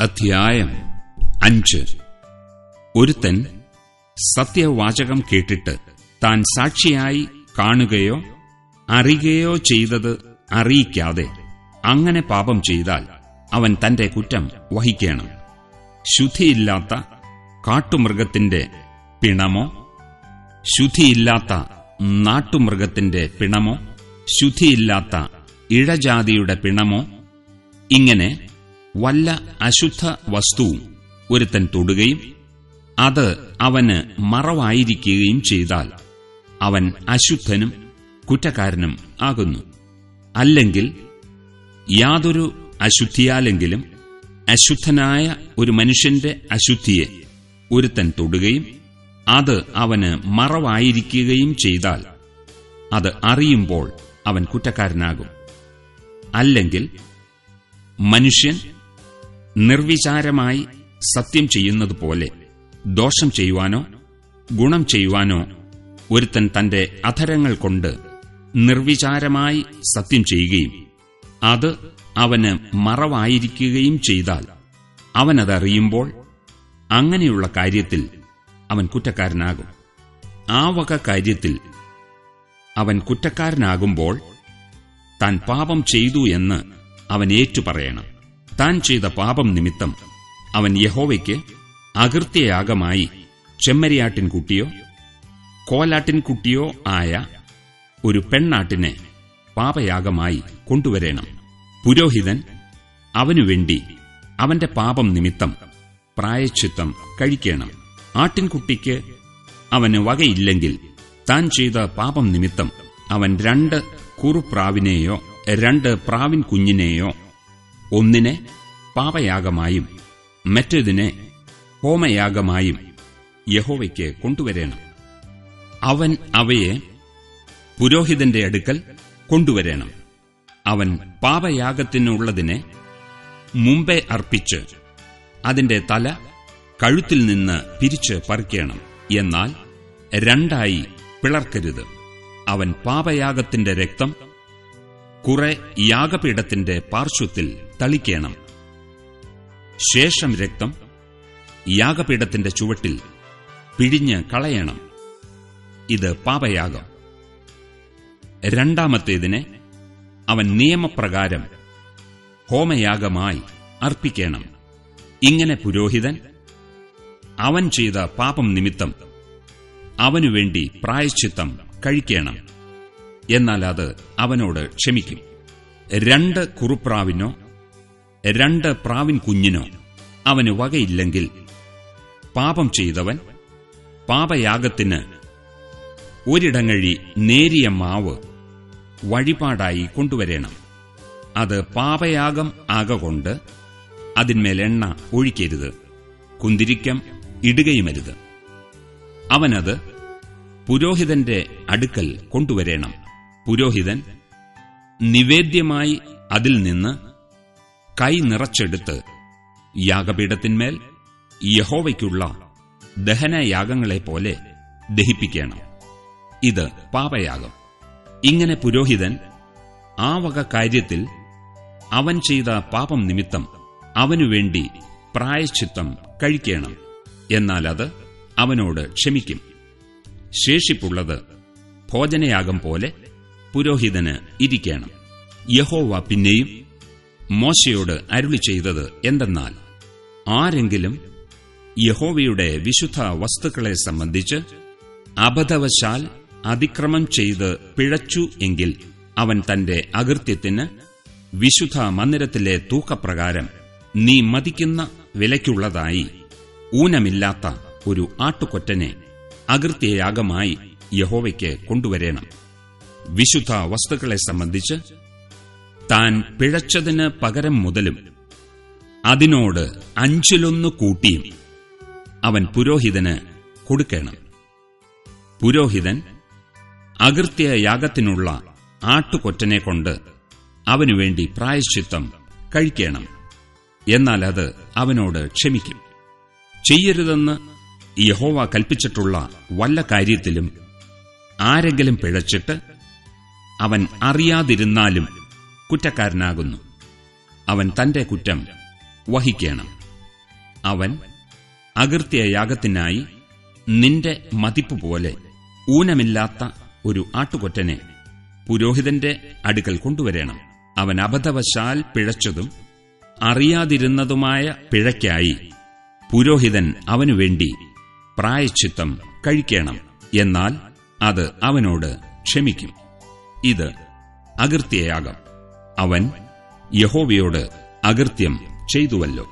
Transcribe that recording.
അധ്യായം അഞ്ച്. ഒരുത്തൻ സത്യവാചകം കേട്ടിട്ട് താൻ സാക്ഷിയായി കാണുകയോ അറിയുകയോ ചെയ്തത് അറിയിക്കാതെ അങ്ങനെ പാപം ചെയ്താൽ അവൻ തന്റെ കുറ്റം വഹിക്കണം. ശുദ്ധിയില്ലാത്ത കാട്ടുമൃഗത്തിന്റെ പിണമോ? ശുദ്ധിയില്ലാത്ത നാട്ടുമൃഗത്തിന്റെ പിണമോ? ശുദ്ധിയില്ലാത്ത ഇഴജാതിയുടെ പിണമോ? ഇങ്ങനെ വല്ല അശുദ്ധ വസ്തുവും ഒരുത്തൻ തൊടുകയും അത് അവന് മറവായിരിക്കുകയും ചെയ്താൽ അവൻ അശുദ്ധനും കുറ്റക്കാരനും ആകുന്നു. അല്ലെങ്കിൽ യാതൊരു അശുദ്ധിയാലെങ്കിലും അശുദ്ധനായ ഒരു മനുഷ്യന്റെ അശുദ്ധിയെ ഒരുത്തൻ തൊടുകയും അത് അവന് മറവായിരിക്കുകയും ചെയ്താൽ അത് അറിയുമ്പോൾ അവൻ കുറ്റക്കാരനാകും. അല്ലെങ്കിൽ മനുഷ്യൻ നിർവിചാരമായി സത്യം ചെയ്യുന്നതുപോലെ ദോഷം ചെയ്യുവാനോ ഗുണം ചെയ്യുവാനോ ഒരുത്തൻ തന്റെ അധരങ്ങൾ കൊണ്ട് നിർവിചാരമായി സത്യം ചെയ്യുകയും അത് അവന് മറവായിരിക്കുകയും ചെയ്താൽ അവനതറിയുമ്പോൾ അങ്ങനെയുള്ള കാര്യത്തിൽ അവൻ കുറ്റക്കാരനാകും. ആ വക കാര്യത്തിൽ അവൻ കുറ്റക്കാരനാകുമ്പോൾ താൻ പാപം ചെയ്തു എന്ന് അവൻ ഏറ്റുപറയണം. താൻ ചെയ്ത പാപം നിമിത്തം അവൻ യഹോവയ്ക്ക് അകൃത്യയാഗമായി ചെമ്മരിയാട്ടിൻകുട്ടിയോ കോലാട്ടിൻകുട്ടിയോ ആയ ഒരു പെണ്ണാട്ടിനെ പാപയാഗമായി കൊണ്ടുവരേണം. പുരോഹിതൻ അവനുവേണ്ടി അവന്റെ പാപം നിമിത്തം പ്രായച്ചിത്തം കഴിക്കണം. ആട്ടിൻകുട്ടിക്ക് അവന് വകയില്ലെങ്കിൽ താൻ ചെയ്ത പാപം നിമിത്തം അവൻ രണ്ട് കുറുപ്രാവിനെയോ രണ്ട് പ്രാവിൻ കുഞ്ഞിനെയോ ഒന്നിനെ പാപയാഗമായും മറ്റേതിനെ ഹോമയാഗമായും യഹോവയ്ക്ക് കൊണ്ടുവരേണം. അവൻ അവയെ പുരോഹിതന്റെ അടുക്കൽ കൊണ്ടുവരേണം. അവൻ പാപയാഗത്തിനുള്ളതിനെ മുമ്പേ അർപ്പിച്ച് അതിന്റെ തല കഴുത്തിൽ നിന്ന് പിരിച്ച് പറിക്കണം. എന്നാൽ രണ്ടായി പിളർക്കരുത്. അവൻ പാപയാഗത്തിന്റെ രക്തം കുറെ യാഗപീഠത്തിന്റെ പാർശ്വത്തിൽ തളിക്കണം. ശേഷം രക്തം യാഗപീഠത്തിന്റെ ചുവട്ടിൽ പിഴിഞ്ഞ് കളയണം. ഇത് പാപയാഗം. രണ്ടാമത്തേതിനെ അവൻ നിയമപ്രകാരം ഹോമയാഗമായി അർപ്പിക്കണം. ഇങ്ങനെ പുരോഹിതൻ അവൻ ചെയ്ത പാപം നിമിത്തം അവനുവേണ്ടി പ്രായശ്ചിത്തം കഴിക്കണം. എന്നാൽ അത് അവനോട് ക്ഷമിക്കും. രണ്ട് കുറുപ്രാവിനോ രണ്ട് പ്രാവിൻ കുഞ്ഞിനോ അവന് വകയില്ലെങ്കിൽ പാപം ചെയ്തവൻ പാപയാഗത്തിന് ഒരിടങ്ങഴി നേരിയ മാവ് വഴിപാടായി കൊണ്ടുവരേണം. അത് പാപയാഗം ആകൊണ്ട് അതിന്മേൽ എണ്ണ ഒഴിക്കരുത് കുന്തിരിക്കം ഇടുകയുമരുത്. അവനത് പുരോഹിതന്റെ അടുക്കൽ കൊണ്ടുവരേണം. പുരോഹിതൻ നിവേദ്യമായി അതിൽ നിന്ന് കൈ നിറച്ചെടുത്ത് യാഗപീഠത്തിന്മേൽ യഹോവയ്ക്കുള്ള ദഹനയാഗങ്ങളെപ്പോലെ ദഹിപ്പിക്കണം. ഇത് പാപയാഗം. ഇങ്ങനെ പുരോഹിതൻ ആ വക കാര്യത്തിൽ അവൻ ചെയ്ത പാപം നിമിത്തം അവനുവേണ്ടി പ്രായശ്ചിത്തം കഴിക്കണം. എന്നാൽ അത് അവനോട് ക്ഷമിക്കും. ശേഷിപ്പുള്ളത് ഭോജനയാഗം പോലെ പുരോഹിതന് ഇരിക്കണം. യഹോവ പിന്നെയും മോശയോട് അരുളി ചെയ്തത് എന്തെന്നാൽ ആരെങ്കിലും യഹോവയുടെ വിശുദ്ധ വസ്തുക്കളെ സംബന്ധിച്ച് അബദ്ധവശാൽ അതിക്രമം ചെയ്ത് പിഴച്ചു എങ്കിൽ അവൻ തന്റെ അകൃത്യത്തിന് വിശുദ്ധ മന്ദിരത്തിലെ തൂക്കപ്രകാരം നീ മതിക്കുന്ന വിലയ്ക്കുള്ളതായി ഊനമില്ലാത്ത ഒരു ആട്ടുകൊറ്റനെ അകൃത്യയാഗമായി യഹോവയ്ക്ക് കൊണ്ടുവരേണം. വിശുദ്ധ വസ്തുക്കളെ സംബന്ധിച്ച് താൻ പിഴച്ചതിന് പകരം മുതലും അതിനോട് അഞ്ചിലൊന്ന് കൂട്ടിയും അവൻ പുരോഹിതന് കൊടുക്കണം. പുരോഹിതൻ അകൃത്യയാഗത്തിനുള്ള ആട്ടുകൊറ്റനെ കൊണ്ട് അവനുവേണ്ടി പ്രായശ്ചിത്തം കഴിക്കണം. എന്നാൽ അത് അവനോട് ക്ഷമിക്കും. ചെയ്യരുതെന്ന് യഹോവ കൽപ്പിച്ചിട്ടുള്ള വല്ല കാര്യത്തിലും ആരെങ്കിലും പിഴച്ചിട്ട് അവൻ അറിയാതിരുന്നാലും കുറ്റക്കാരനാകുന്നു. അവൻ തന്റെ കുറ്റം വഹിക്കണം. അവൻ അകൃത്യയാഗത്തിനായി നിന്റെ മതിപ്പ് പോലെ ഊനമില്ലാത്ത ഒരു ആട്ടുകൊറ്റനെ പുരോഹിതന്റെ അടുക്കൽ കൊണ്ടുവരേണം. അവൻ അബദ്ധവശാൽ പിഴച്ചതും അറിയാതിരുന്നതുമായ പിഴയ്ക്കായി പുരോഹിതൻ അവനുവേണ്ടി പ്രായച്ചിത്തം കഴിക്കണം. എന്നാൽ അത് അവനോട് ക്ഷമിക്കും. ഇത് അകൃത്യയാകം അവൻ യഹോവയോട് അകൃത്യം ചെയ്തുവല്ലോ.